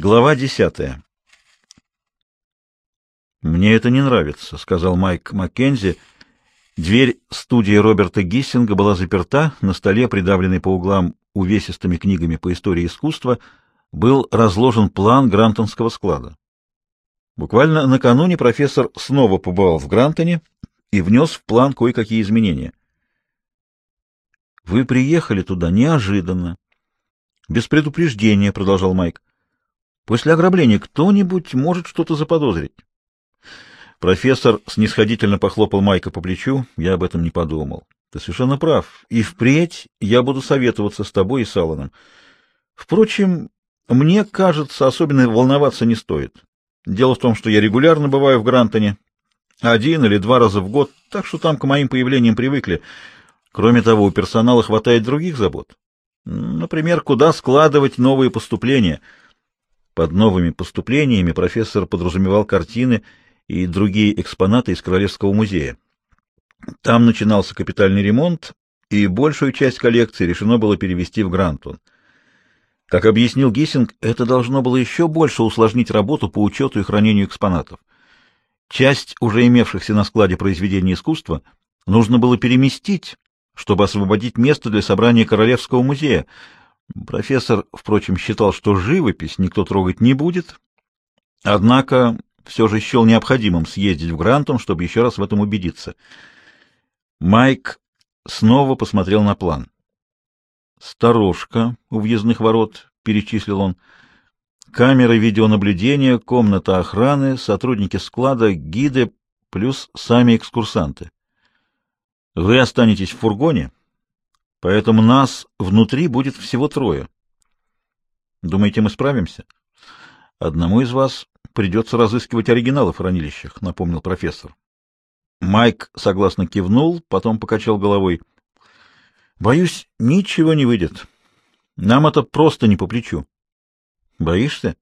Глава десятая. «Мне это не нравится», — сказал Майк Маккензи. Дверь студии Роберта Гиссинга была заперта, на столе, придавленный по углам увесистыми книгами по истории искусства, был разложен план Грантонского склада. Буквально накануне профессор снова побывал в Грантоне и внес в план кое-какие изменения. «Вы приехали туда неожиданно, без предупреждения», — продолжал Майк. После ограбления кто-нибудь может что-то заподозрить. Профессор снисходительно похлопал Майка по плечу. Я об этом не подумал. Ты совершенно прав. И впредь я буду советоваться с тобой и с Алланом. Впрочем, мне кажется, особенно волноваться не стоит. Дело в том, что я регулярно бываю в Грантоне. Один или два раза в год, так что там к моим появлениям привыкли. Кроме того, у персонала хватает других забот. Например, куда складывать новые поступления — под новыми поступлениями профессор подразумевал картины и другие экспонаты из Королевского музея. Там начинался капитальный ремонт, и большую часть коллекции решено было перевести в Грантон. Как объяснил Гиссинг, это должно было еще больше усложнить работу по учету и хранению экспонатов. Часть уже имевшихся на складе произведений искусства нужно было переместить, чтобы освободить место для собрания Королевского музея, Профессор, впрочем, считал, что живопись никто трогать не будет, однако все же счел необходимым съездить в Грантон, чтобы еще раз в этом убедиться. Майк снова посмотрел на план. «Сторожка у въездных ворот», — перечислил он, — «камеры видеонаблюдения, комната охраны, сотрудники склада, гиды плюс сами экскурсанты. Вы останетесь в фургоне» Поэтому нас внутри будет всего трое. Думаете, мы справимся? Одному из вас придется разыскивать оригиналы в хранилищах, напомнил профессор. Майк согласно кивнул, потом покачал головой. Боюсь, ничего не выйдет. Нам это просто не по плечу. Боишься?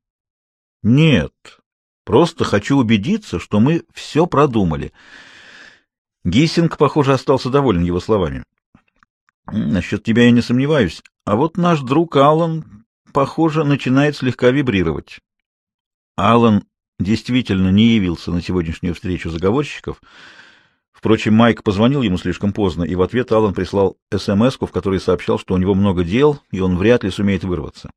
Нет. Просто хочу убедиться, что мы все продумали. Гиссинг, похоже, остался доволен его словами. Насчет тебя я не сомневаюсь. А вот наш друг Аллан, похоже, начинает слегка вибрировать. Аллан действительно не явился на сегодняшнюю встречу заговорщиков. Впрочем, Майк позвонил ему слишком поздно, и в ответ Аллан прислал смс в которой сообщал, что у него много дел, и он вряд ли сумеет вырваться.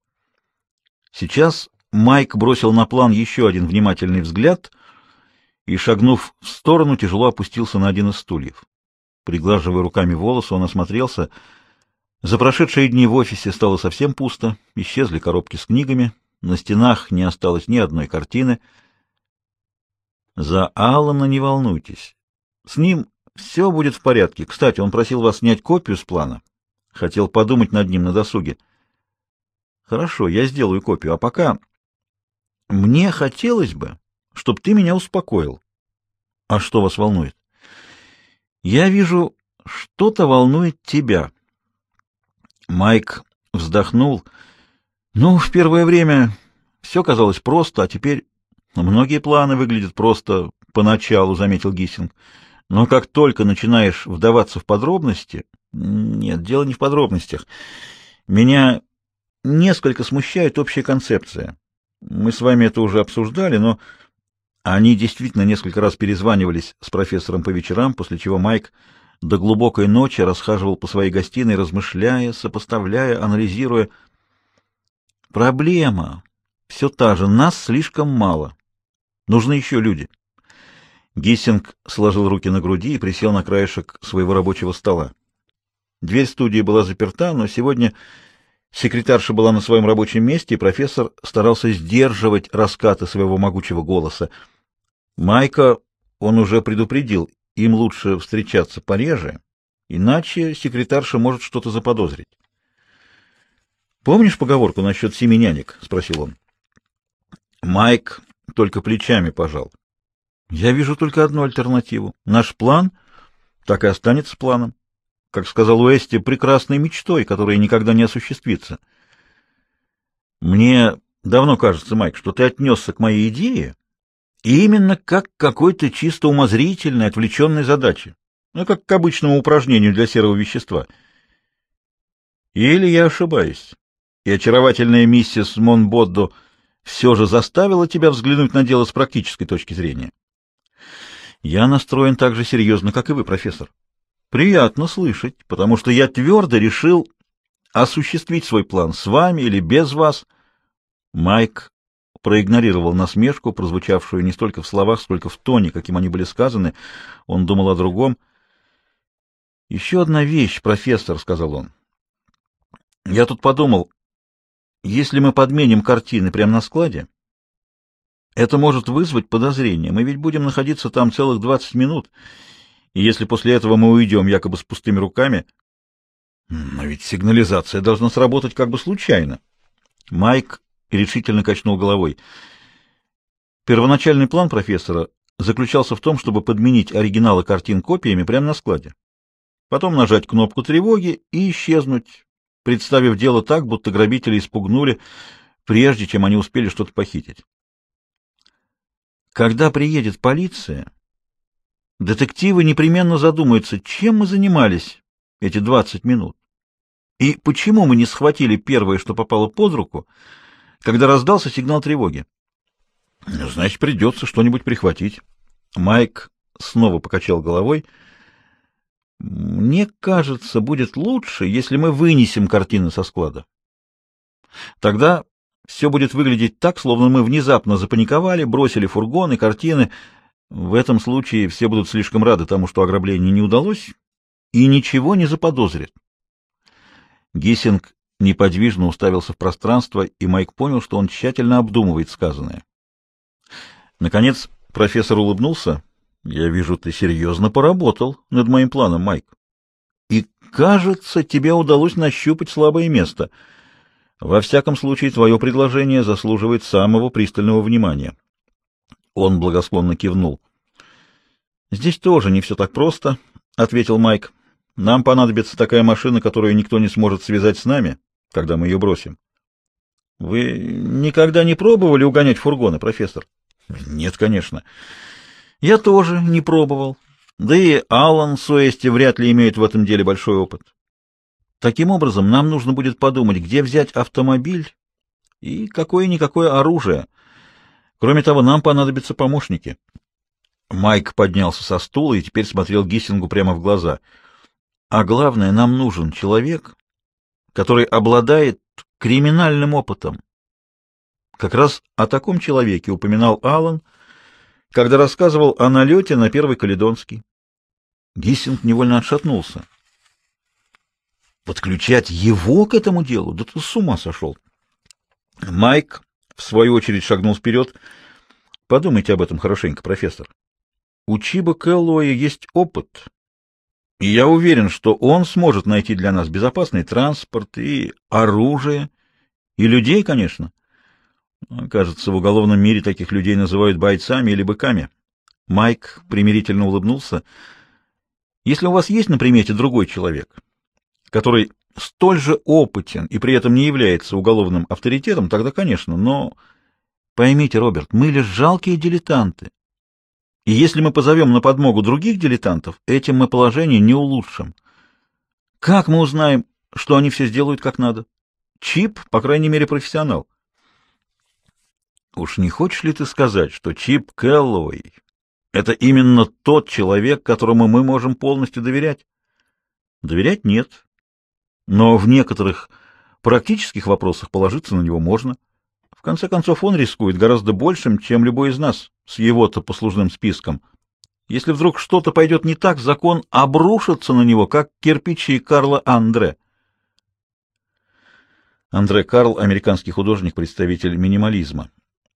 Сейчас Майк бросил на план еще один внимательный взгляд и, шагнув в сторону, тяжело опустился на один из стульев. Приглаживая руками волосы, он осмотрелся. За прошедшие дни в офисе стало совсем пусто, исчезли коробки с книгами, на стенах не осталось ни одной картины. За Аллана не волнуйтесь. С ним все будет в порядке. Кстати, он просил вас снять копию с плана. Хотел подумать над ним на досуге. Хорошо, я сделаю копию. А пока мне хотелось бы, чтобы ты меня успокоил. А что вас волнует? Я вижу, что-то волнует тебя. Майк вздохнул. Ну, в первое время все казалось просто, а теперь многие планы выглядят просто поначалу, заметил Гиссинг. Но как только начинаешь вдаваться в подробности... Нет, дело не в подробностях. Меня несколько смущает общая концепция. Мы с вами это уже обсуждали, но они действительно несколько раз перезванивались с профессором по вечерам, после чего Майк до глубокой ночи расхаживал по своей гостиной, размышляя, сопоставляя, анализируя. Проблема все та же, нас слишком мало. Нужны еще люди. Гиссинг сложил руки на груди и присел на краешек своего рабочего стола. Дверь студии была заперта, но сегодня секретарша была на своем рабочем месте, и профессор старался сдерживать раскаты своего могучего голоса — Майка он уже предупредил, им лучше встречаться пореже, иначе секретарша может что-то заподозрить. «Помнишь поговорку насчет семи нянек?» — спросил он. Майк только плечами пожал. «Я вижу только одну альтернативу. Наш план так и останется планом. Как сказал Уэсти, прекрасной мечтой, которая никогда не осуществится. Мне давно кажется, Майк, что ты отнесся к моей идее именно как какой-то чисто умозрительной, отвлеченной задаче, ну, как к обычному упражнению для серого вещества. Или я ошибаюсь, и очаровательная миссис Монбоддо все же заставило тебя взглянуть на дело с практической точки зрения. Я настроен так же серьезно, как и вы, профессор. Приятно слышать, потому что я твердо решил осуществить свой план с вами или без вас. Майк проигнорировал насмешку, прозвучавшую не столько в словах, сколько в тоне, каким они были сказаны. Он думал о другом. «Еще одна вещь, профессор», — сказал он. «Я тут подумал, если мы подменим картины прямо на складе, это может вызвать подозрение. Мы ведь будем находиться там целых двадцать минут, и если после этого мы уйдем якобы с пустыми руками... Но ведь сигнализация должна сработать как бы случайно. Майк решительно качнул головой. Первоначальный план профессора заключался в том, чтобы подменить оригиналы картин копиями прямо на складе. Потом нажать кнопку тревоги и исчезнуть, представив дело так, будто грабители испугнули, прежде чем они успели что-то похитить. Когда приедет полиция, детективы непременно задумаются, чем мы занимались эти 20 минут. И почему мы не схватили первое, что попало под руку, когда раздался сигнал тревоги? Значит, придется что-нибудь прихватить. Майк снова покачал головой. Мне кажется, будет лучше, если мы вынесем картины со склада. Тогда все будет выглядеть так, словно мы внезапно запаниковали, бросили фургоны, картины. В этом случае все будут слишком рады тому, что ограбление не удалось, и ничего не заподозрят. Гиссинг неподвижно уставился в пространство, и Майк понял, что он тщательно обдумывает сказанное. Наконец профессор улыбнулся. — Я вижу, ты серьезно поработал над моим планом, Майк. И, кажется, тебе удалось нащупать слабое место. Во всяком случае, твое предложение заслуживает самого пристального внимания. Он благосклонно кивнул. — Здесь тоже не все так просто, — ответил Майк. Нам понадобится такая машина, которую никто не сможет связать с нами, когда мы ее бросим. Вы никогда не пробовали угонять фургоны, профессор? Нет, конечно. Я тоже не пробовал. Да и Алан Суэсти вряд ли имеет в этом деле большой опыт. Таким образом, нам нужно будет подумать, где взять автомобиль и какое-никакое оружие. Кроме того, нам понадобятся помощники. Майк поднялся со стула и теперь смотрел Гиссингу прямо в глаза — а главное, нам нужен человек, который обладает криминальным опытом. Как раз о таком человеке упоминал Аллан, когда рассказывал о налете на Первый Каледонский. Гиссинг невольно отшатнулся. Подключать его к этому делу? Да ты с ума сошел! Майк, в свою очередь, шагнул вперед. Подумайте об этом хорошенько, профессор. У Чиба Кэллоя есть опыт, и я уверен, что он сможет найти для нас безопасный транспорт и оружие, и людей, конечно. Кажется, в уголовном мире таких людей называют бойцами или быками. Майк примирительно улыбнулся. Если у вас есть на примете другой человек, который столь же опытен и при этом не является уголовным авторитетом, тогда, конечно, но поймите, Роберт, мы лишь жалкие дилетанты. И если мы позовем на подмогу других дилетантов, этим мы положение не улучшим. Как мы узнаем, что они все сделают как надо? Чип, по крайней мере, профессионал. Уж не хочешь ли ты сказать, что Чип Кэллоуэй — это именно тот человек, которому мы можем полностью доверять? Доверять нет. Но в некоторых практических вопросах положиться на него можно. В конце концов, он рискует гораздо большим, чем любой из нас с его-то послужным списком. Если вдруг что-то пойдет не так, закон обрушится на него, как кирпичи Карла Андре. Андре Карл — американский художник, представитель минимализма.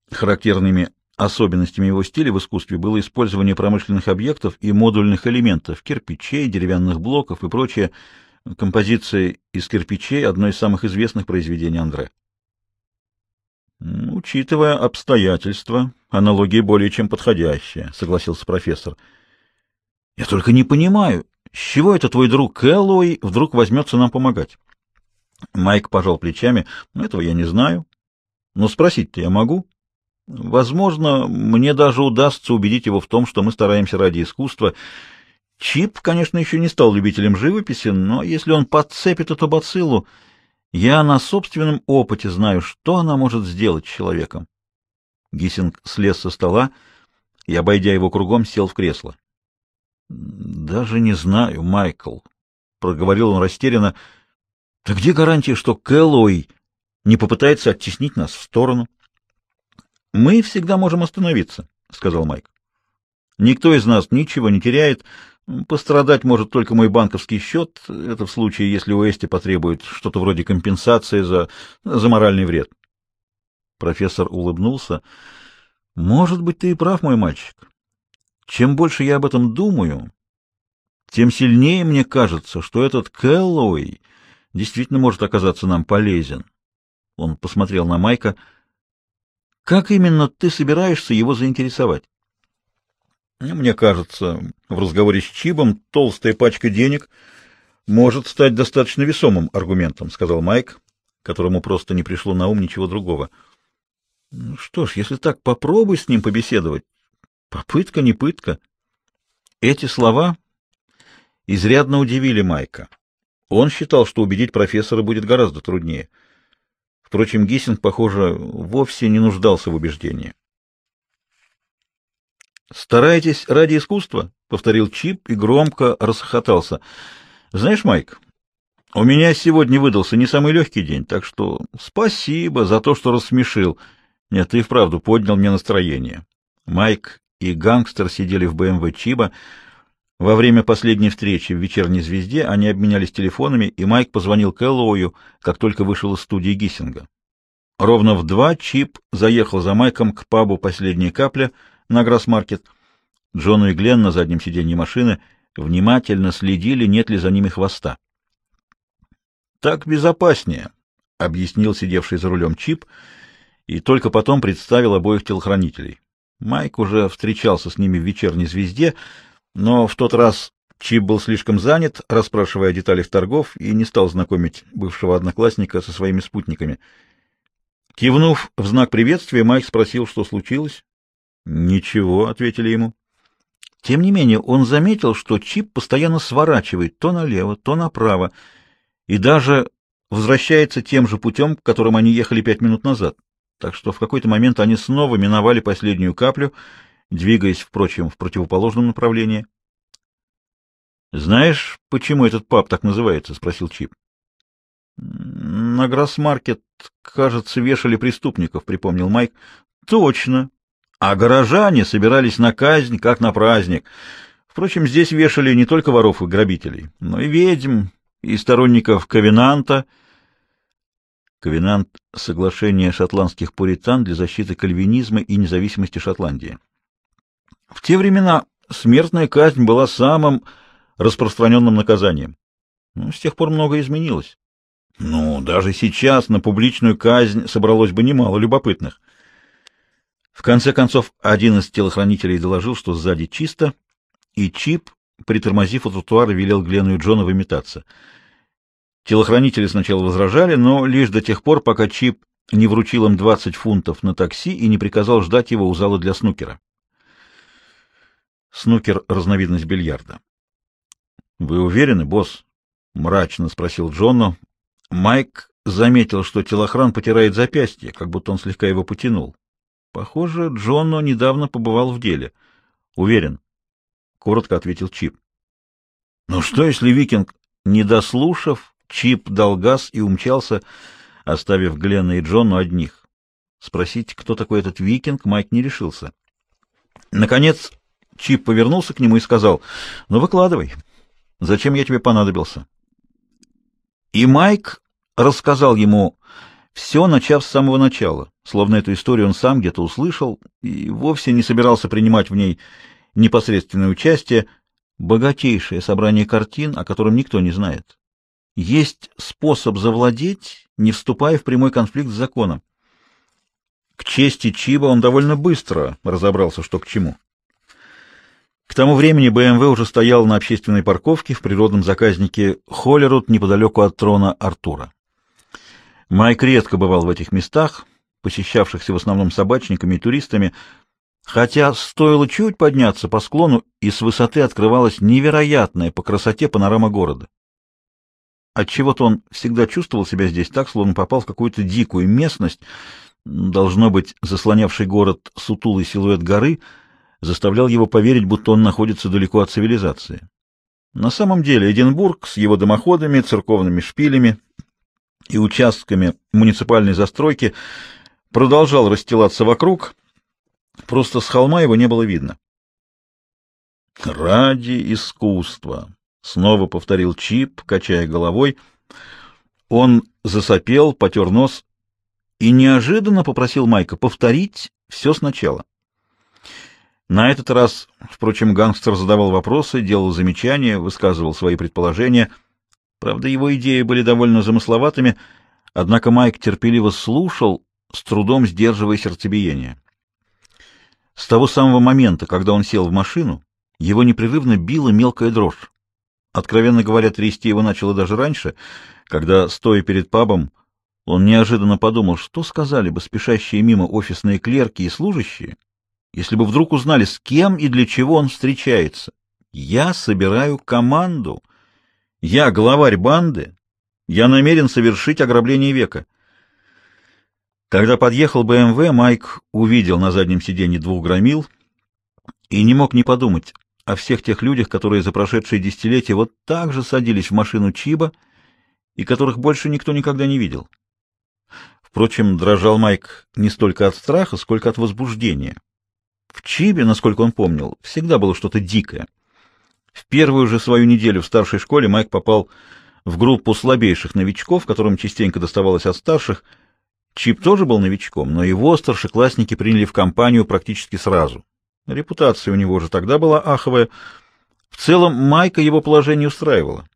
Характерными особенностями его стиля в искусстве было использование промышленных объектов и модульных элементов — кирпичей, деревянных блоков и прочее. Композиция из кирпичей — одно из самых известных произведений Андре. Учитывая обстоятельства, аналогия более чем подходящая, согласился профессор. Я только не понимаю, с чего это твой друг Эллоуи вдруг возьмется нам помогать? Майк пожал плечами. Этого я не знаю. Но спросить-то я могу. Возможно, мне даже удастся убедить его в том, что мы стараемся ради искусства. Чип, конечно, еще не стал любителем живописи, но если он подцепит эту бациллу, я на собственном опыте знаю, что она может сделать с человеком. Гиссинг слез со стола и, обойдя его кругом, сел в кресло. — Даже не знаю, Майкл, — проговорил он растерянно. — Да где гарантия, что Кэллоуи не попытается оттеснить нас в сторону? — Мы всегда можем остановиться, — сказал Майк. — Никто из нас ничего не теряет. Пострадать может только мой банковский счет. Это в случае, если Уэсти потребует что-то вроде компенсации за, за моральный вред. Профессор улыбнулся. — Может быть, ты и прав, мой мальчик. Чем больше я об этом думаю, тем сильнее мне кажется, что этот Кэллоуэй действительно может оказаться нам полезен. Он посмотрел на Майка. Как именно ты собираешься его заинтересовать? Мне кажется, в разговоре с Чибом толстая пачка денег может стать достаточно весомым аргументом, сказал Майк, которому просто не пришло на ум ничего другого. Ну что ж, если так, попробуй с ним побеседовать. Попытка не пытка. Эти слова изрядно удивили Майка. Он считал, что убедить профессора будет гораздо труднее. Впрочем, Гиссинг, похоже, вовсе не нуждался в убеждении. «Старайтесь ради искусства», — повторил Чип и громко расхохотался. «Знаешь, Майк, у меня сегодня выдался не самый легкий день, так что спасибо за то, что рассмешил. Нет, ты вправду поднял мне настроение». Майк и гангстер сидели в БМВ Чиба. Во время последней встречи в «Вечерней звезде» они обменялись телефонами, и Майк позвонил Кэллоую, как только вышел из студии Гиссинга. Ровно в два Чип заехал за Майком к пабу «Последняя капля» на Гроссмаркет. Джону и Глен на заднем сиденье машины внимательно следили, нет ли за ними хвоста. «Так безопаснее», — объяснил сидевший за рулем Чип, и только потом представил обоих телохранителей. Майк уже встречался с ними в «Вечерней звезде», но в тот раз Чип был слишком занят, расспрашивая о деталях торгов, и не стал знакомить бывшего одноклассника со своими спутниками. Кивнув в знак приветствия, Майк спросил, что случилось. «Ничего», — ответили ему. Тем не менее, он заметил, что Чип постоянно сворачивает то налево, то направо, и даже возвращается тем же путем, которым они ехали пять минут назад так что в какой-то момент они снова миновали последнюю каплю, двигаясь, впрочем, в противоположном направлении. «Знаешь, почему этот паб так называется?» — спросил Чип. «На Гроссмаркет, кажется, вешали преступников», — припомнил Майк. «Точно. А горожане собирались на казнь, как на праздник. Впрочем, здесь вешали не только воров и грабителей, но и ведьм, и сторонников Ковенанта, — Ковенант — соглашение шотландских пуритан для защиты кальвинизма и независимости Шотландии. В те времена смертная казнь была самым распространенным наказанием. Но с тех пор многое изменилось. Ну, даже сейчас на публичную казнь собралось бы немало любопытных. В конце концов, один из телохранителей доложил, что сзади чисто, и Чип, притормозив у тротуара, велел Глену и Джону выметаться — Телохранители сначала возражали, но лишь до тех пор, пока Чип не вручил им 20 фунтов на такси и не приказал ждать его у зала для снукера. Снукер — разновидность бильярда. — Вы уверены, босс? — мрачно спросил Джонну. Майк заметил, что телохран потирает запястье, как будто он слегка его потянул. Похоже, Джонно недавно побывал в деле. — Уверен, — коротко ответил Чип. — Ну что, если викинг, не дослушав, Чип дал газ и умчался, оставив Гленна и Джону одних. Спросить, кто такой этот викинг, Майк не решился. Наконец Чип повернулся к нему и сказал, «Ну, выкладывай. Зачем я тебе понадобился?» И Майк рассказал ему все, начав с самого начала, словно эту историю он сам где-то услышал и вовсе не собирался принимать в ней непосредственное участие, богатейшее собрание картин, о котором никто не знает. Есть способ завладеть, не вступая в прямой конфликт с законом. К чести Чиба он довольно быстро разобрался, что к чему. К тому времени БМВ уже стоял на общественной парковке в природном заказнике Холлерут неподалеку от трона Артура. Майк редко бывал в этих местах, посещавшихся в основном собачниками и туристами, хотя стоило чуть подняться по склону, и с высоты открывалась невероятная по красоте панорама города. Отчего-то он всегда чувствовал себя здесь так, словно попал в какую-то дикую местность, Должно быть, заслонявший город сутулый силуэт горы заставлял его поверить, будто он находится далеко от цивилизации. На самом деле Эдинбург с его дымоходами, церковными шпилями и участками муниципальной застройки продолжал расстилаться вокруг, просто с холма его не было видно. «Ради искусства!» — снова повторил Чип, качая головой. Он засопел, потер нос и неожиданно попросил Майка повторить все сначала. На этот раз, впрочем, гангстер задавал вопросы, делал замечания, высказывал свои предположения. Правда, его идеи были довольно замысловатыми, однако Майк терпеливо слушал, с трудом сдерживая сердцебиение. С того самого момента, когда он сел в машину, его непрерывно била мелкая дрожь. Откровенно говоря, трясти его начало даже раньше, когда, стоя перед пабом, он неожиданно подумал, что сказали бы спешащие мимо офисные клерки и служащие, если бы вдруг узнали, с кем и для чего он встречается. Я собираю команду. Я главарь банды. Я намерен совершить ограбление века. Когда подъехал БМВ, Майк увидел на заднем сиденье двух громил и не мог не подумать о всех тех людях, которые за прошедшие десятилетия вот так же садились в машину Чиба и которых больше никто никогда не видел. Впрочем, дрожал Майк не столько от страха, сколько от возбуждения. В Чибе, насколько он помнил, всегда было что-то дикое. В первую же свою неделю в старшей школе Майк попал в группу слабейших новичков, которым частенько доставалось от старших. Чип тоже был новичком, но его старшеклассники приняли в компанию практически сразу. Репутация у него уже тогда была аховая. В целом Майка его положение устраивало,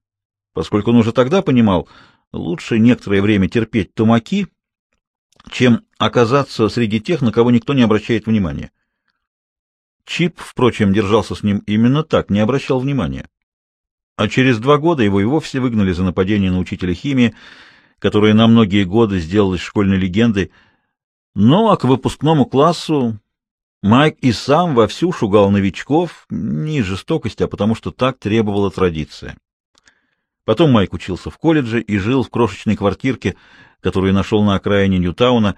поскольку он уже тогда понимал, лучше некоторое время терпеть тумаки, чем оказаться среди тех, на кого никто не обращает внимания. Чип, впрочем, держался с ним именно так, не обращал внимания. А через два года его и вовсе выгнали за нападение на учителя химии, которое на многие годы сделалось школьной легендой. Ну, а к выпускному классу Майк и сам вовсю шугал новичков, не из жестокости, а потому что так требовала традиция. Потом Майк учился в колледже и жил в крошечной квартирке, которую нашел на окраине Ньютауна.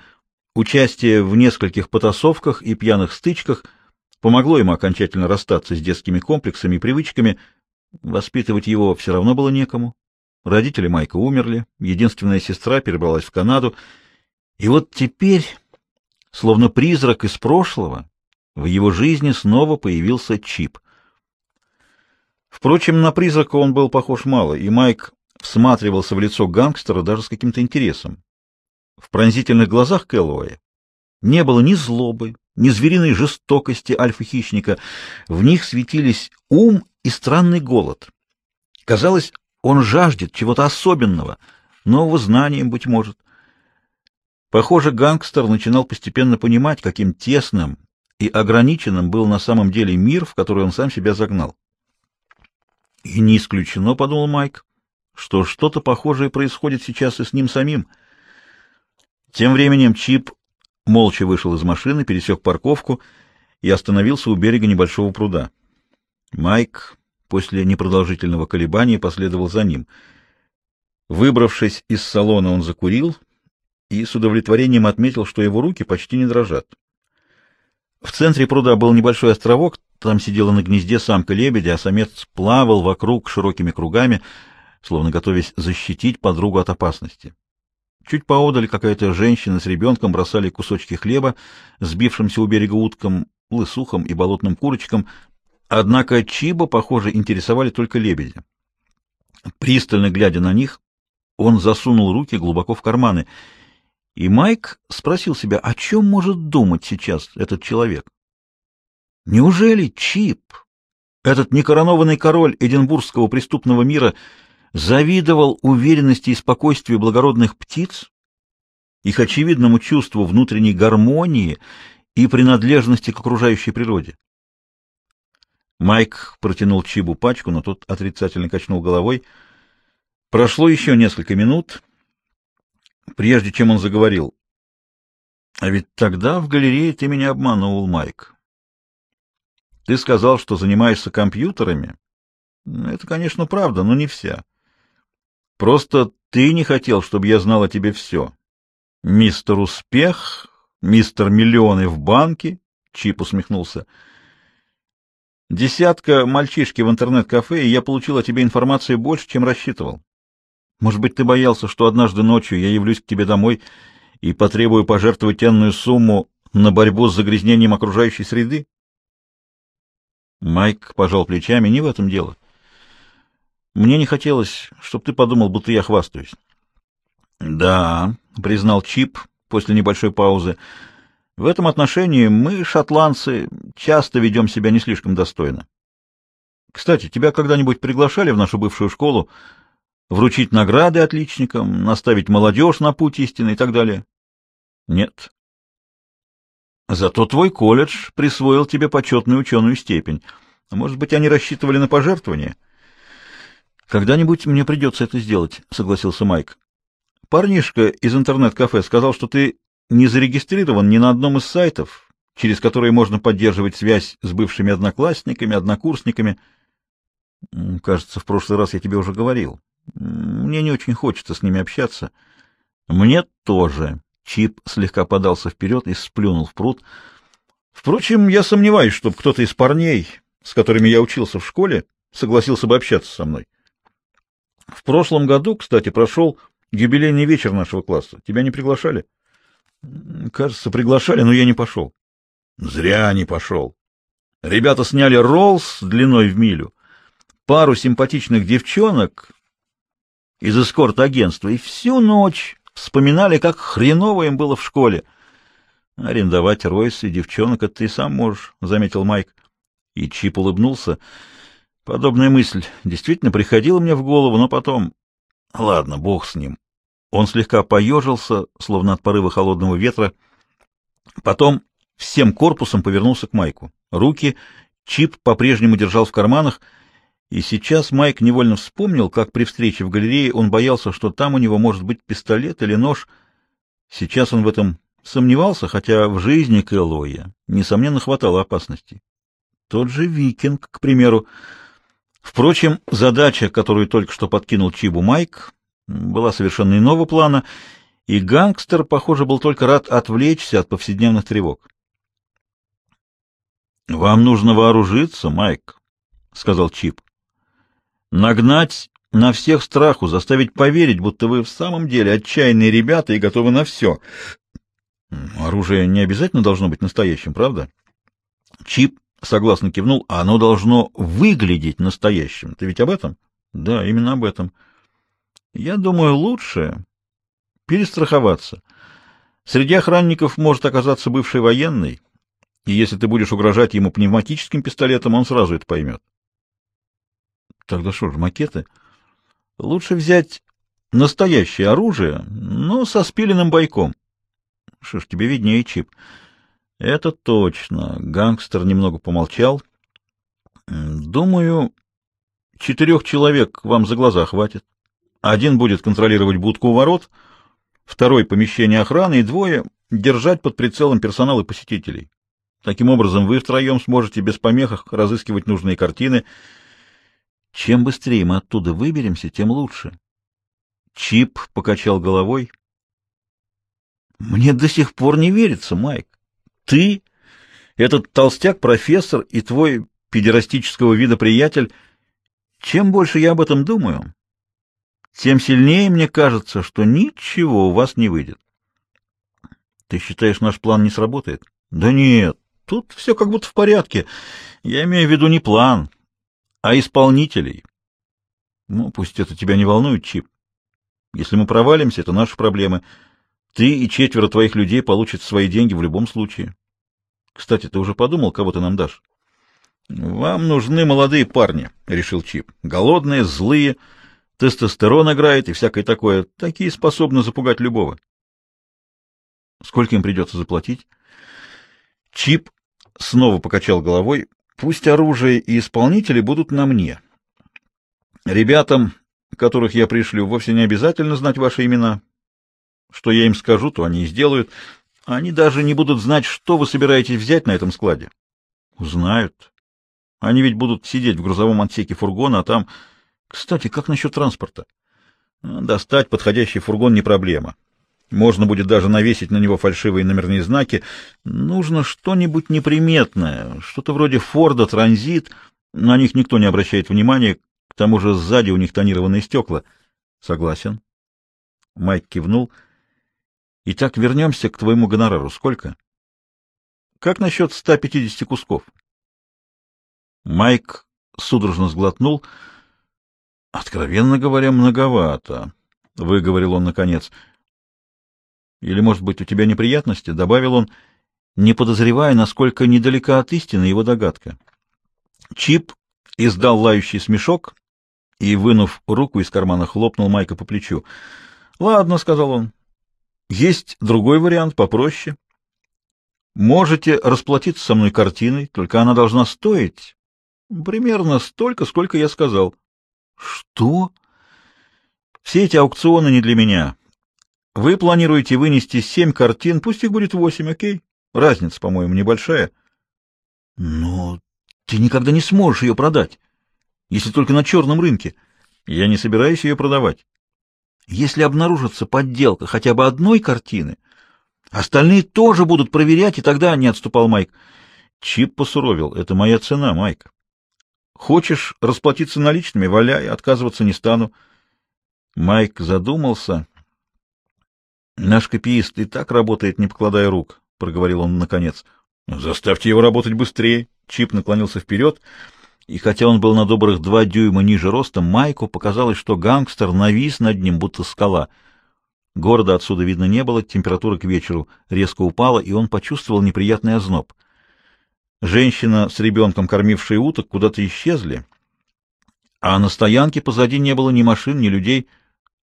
Участие в нескольких потасовках и пьяных стычках — помогло ему окончательно расстаться с детскими комплексами и привычками. Воспитывать его все равно было некому. Родители Майка умерли, единственная сестра перебралась в Канаду. И вот теперь, словно призрак из прошлого, в его жизни снова появился Чип. Впрочем, на призрака он был похож мало, и Майк всматривался в лицо гангстера даже с каким-то интересом. В пронзительных глазах Кэллоуэя не было ни злобы, ни звериной жестокости альфа-хищника. В них светились ум и странный голод. Казалось, он жаждет чего-то особенного, нового знания, быть может. Похоже, гангстер начинал постепенно понимать, каким тесным и ограниченным был на самом деле мир, в который он сам себя загнал. И не исключено, — подумал Майк, — что что-то похожее происходит сейчас и с ним самим. Тем временем Чип молча вышел из машины, пересек парковку и остановился у берега небольшого пруда. Майк после непродолжительного колебания последовал за ним. Выбравшись из салона, он закурил и с удовлетворением отметил, что его руки почти не дрожат. В центре пруда был небольшой островок, там сидела на гнезде самка лебедя, а самец плавал вокруг широкими кругами, словно готовясь защитить подругу от опасности. Чуть поодаль какая-то женщина с ребенком бросали кусочки хлеба, сбившимся у берега уткам, лысухам и болотным курочкам, однако Чиба, похоже, интересовали только лебеди. Пристально глядя на них, он засунул руки глубоко в карманы, и Майк спросил себя, о чем может думать сейчас этот человек? Неужели Чип, этот некоронованный король Эдинбургского преступного мира, завидовал уверенности и спокойствию благородных птиц, их очевидному чувству внутренней гармонии и принадлежности к окружающей природе. Майк протянул Чибу пачку, но тот отрицательно качнул головой. Прошло еще несколько минут, прежде чем он заговорил. — А ведь тогда в галерее ты меня обманул, Майк. Ты сказал, что занимаешься компьютерами. Это, конечно, правда, но не вся. Просто ты не хотел, чтобы я знал о тебе все. Мистер Успех Мистер Миллионы в банке? Чип усмехнулся. Десятка мальчишки в интернет-кафе, и я получил о тебе информации больше, чем рассчитывал. Может быть, ты боялся, что однажды ночью я явлюсь к тебе домой и потребую пожертвовать энную сумму на борьбу с загрязнением окружающей среды? Майк пожал плечами. Не в этом дело. Мне не хотелось, чтобы ты подумал, будто я хвастаюсь. — Да, — признал Чип после небольшой паузы, — в этом отношении мы, шотландцы, часто ведем себя не слишком достойно. Кстати, тебя когда-нибудь приглашали в нашу бывшую школу вручить награды отличникам, наставить молодежь на путь истины и так далее? Нет. Зато твой колледж присвоил тебе почетную ученую степень. Может быть, они рассчитывали на пожертвование? Когда-нибудь мне придется это сделать, согласился Майк. Парнишка из интернет-кафе сказал, что ты не зарегистрирован ни на одном из сайтов, через которые можно поддерживать связь с бывшими одноклассниками, однокурсниками. Кажется, в прошлый раз я тебе уже говорил. Мне не очень хочется с ними общаться. Мне тоже. Чип слегка подался вперед и сплюнул в пруд. Впрочем, я сомневаюсь, чтобы кто-то из парней, с которыми я учился в школе, согласился бы общаться со мной. В прошлом году, кстати, прошел юбилейный вечер нашего класса. Тебя не приглашали? — Кажется, приглашали, но я не пошел. Зря не пошел. Ребята сняли роллс длиной в милю, пару симпатичных девчонок из эскорт-агентства, и всю ночь вспоминали, как хреново им было в школе. Арендовать Ройс и девчонок — это ты сам можешь, — заметил Майк. И Чип улыбнулся. Подобная мысль действительно приходила мне в голову, но потом... Ладно, бог с ним. Он слегка поежился, словно от порыва холодного ветра. Потом всем корпусом повернулся к Майку. Руки Чип по-прежнему держал в карманах, и сейчас Майк невольно вспомнил, как при встрече в галерее он боялся, что там у него может быть пистолет или нож. Сейчас он в этом сомневался, хотя в жизни Кэллоя, несомненно, хватало опасностей. Тот же Викинг, к примеру. Впрочем, задача, которую только что подкинул Чибу Майк, была совершенно иного плана, и гангстер, похоже, был только рад отвлечься от повседневных тревог. «Вам нужно вооружиться, Майк», — сказал Чип. «Нагнать на всех страху, заставить поверить, будто вы в самом деле отчаянные ребята и готовы на все. Оружие не обязательно должно быть настоящим, правда?» Чип согласно кивнул, а оно должно выглядеть настоящим. Ты ведь об этом? Да, именно об этом. Я думаю, лучше перестраховаться. Среди охранников может оказаться бывший военный, и если ты будешь угрожать ему пневматическим пистолетом, он сразу это поймет. Тогда что ж, макеты? Лучше взять настоящее оружие, но со спиленным бойком. Что ж, тебе виднее, Чип. Это точно. Гангстер немного помолчал. Думаю, четырех человек вам за глаза хватит. Один будет контролировать будку у ворот, второй — помещение охраны, и двое — держать под прицелом персонал и посетителей. Таким образом, вы втроем сможете без помех разыскивать нужные картины. Чем быстрее мы оттуда выберемся, тем лучше. Чип покачал головой. Мне до сих пор не верится, Майк. Ты, этот толстяк-профессор и твой педерастического вида приятель, чем больше я об этом думаю, тем сильнее мне кажется, что ничего у вас не выйдет. Ты считаешь, наш план не сработает? Да нет, тут все как будто в порядке. Я имею в виду не план, а исполнителей. Ну, пусть это тебя не волнует, Чип. Если мы провалимся, это наши проблемы. Ты и четверо твоих людей получат свои деньги в любом случае. Кстати, ты уже подумал, кого ты нам дашь? Вам нужны молодые парни, решил Чип. Голодные, злые, Тестостерон играет и всякое такое. Такие способны запугать любого. Сколько им придется заплатить? Чип снова покачал головой. Пусть оружие и исполнители будут на мне. Ребятам, которых я пришлю, вовсе не обязательно знать ваши имена. Что я им скажу, то они и сделают. Они даже не будут знать, что вы собираетесь взять на этом складе. Узнают. Они ведь будут сидеть в грузовом отсеке фургона, а там кстати, как насчет транспорта? Достать подходящий фургон не проблема. Можно будет даже навесить на него фальшивые номерные знаки. Нужно что-нибудь неприметное, что-то вроде Форда, Транзит. На них никто не обращает внимания, к тому же сзади у них тонированные стекла. Согласен. Майк кивнул. Итак, вернемся к твоему гонорару. Сколько? Как насчет 150 кусков? Майк судорожно сглотнул. Откровенно говоря, многовато, выговорил он наконец. Или, может быть, у тебя неприятности? добавил он, не подозревая, насколько недалека от истины его догадка. Чип издал лающий смешок и, вынув руку из кармана, хлопнул Майка по плечу. "Ладно", сказал он. "Есть другой вариант, попроще. Можете расплатиться со мной картиной, только она должна стоить примерно столько, сколько я сказал". "Что? Все эти аукционы не для меня. Вы планируете вынести семь картин, пусть их будет восемь, о'кей? Разница, по-моему, небольшая. Но ты никогда не сможешь ее продать, если только на черном рынке. Я не собираюсь ее продавать. Если обнаружится подделка хотя бы одной картины, остальные тоже будут проверять, и тогда не отступал Майк. Чип посуровил. Это моя цена, Майк. Хочешь расплатиться наличными, валяй, отказываться не стану. Майк задумался. Наш копиист и так работает, не покладая рук, проговорил он наконец. Заставьте его работать быстрее. Чип наклонился вперед, и хотя он был на добрых два дюйма ниже ростом, Майку показалось, что гангстер навис над ним, будто скала. Города отсюда видно не было, температура к вечеру резко упала, и он почувствовал неприятный озноб. Женщина с ребенком, кормившая уток, куда-то исчезли, а на стоянке позади не было ни машин, ни людей.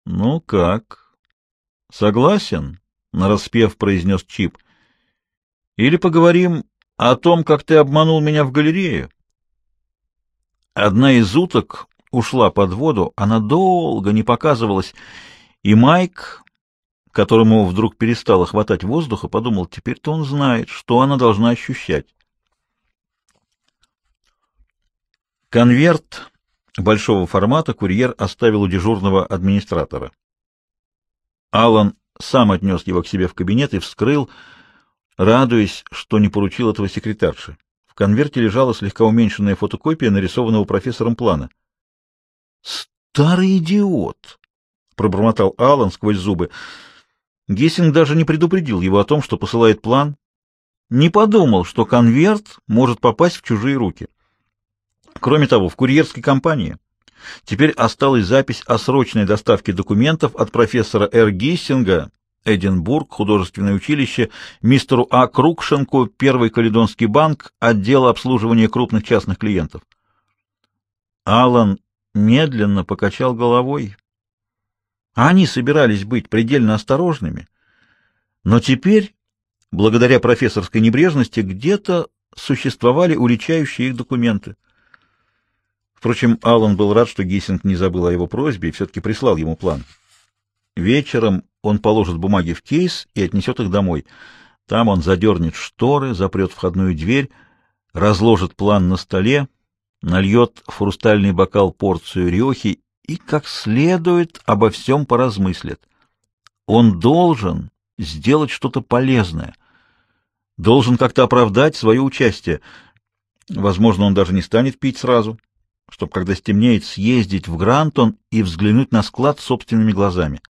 Ну как? Согласен, нараспев произнес Чип. Или поговорим о том, как ты обманул меня в галерее. Одна из уток ушла под воду, она долго не показывалась, и Майк, которому вдруг перестало хватать воздуха, подумал, теперь-то он знает, что она должна ощущать. Конверт большого формата курьер оставил у дежурного администратора. Алан сам отнес его к себе в кабинет и вскрыл, радуясь, что не поручил этого секретарше. В конверте лежала слегка уменьшенная фотокопия нарисованного профессором плана. «Старый идиот!» — пробормотал Алан сквозь зубы. Гессинг даже не предупредил его о том, что посылает план, не подумал, что конверт может попасть в чужие руки. Кроме того, в курьерской компании Теперь осталась запись о срочной доставке документов от профессора Р. Гиссинга, Эдинбург, художественное училище, мистеру А. Крукшенку, Первый Каледонский банк, отдел обслуживания крупных частных клиентов. Алан медленно покачал головой. Они собирались быть предельно осторожными, но теперь, благодаря профессорской небрежности, где-то существовали уличающие их документы. Впрочем, Аллан был рад, что Гиссинг не забыл о его просьбе и все-таки прислал ему план. Вечером он положит бумаги в кейс и отнесет их домой. Там он задернет шторы, запрет входную дверь, разложит план на столе, нальет в хрустальный бокал порцию рёхи и как следует обо всем поразмыслит. Он должен сделать что-то полезное, должен как-то оправдать свое участие. Возможно, он даже не станет пить сразу, чтобы, когда стемнеет, съездить в Грантон и взглянуть на склад собственными глазами.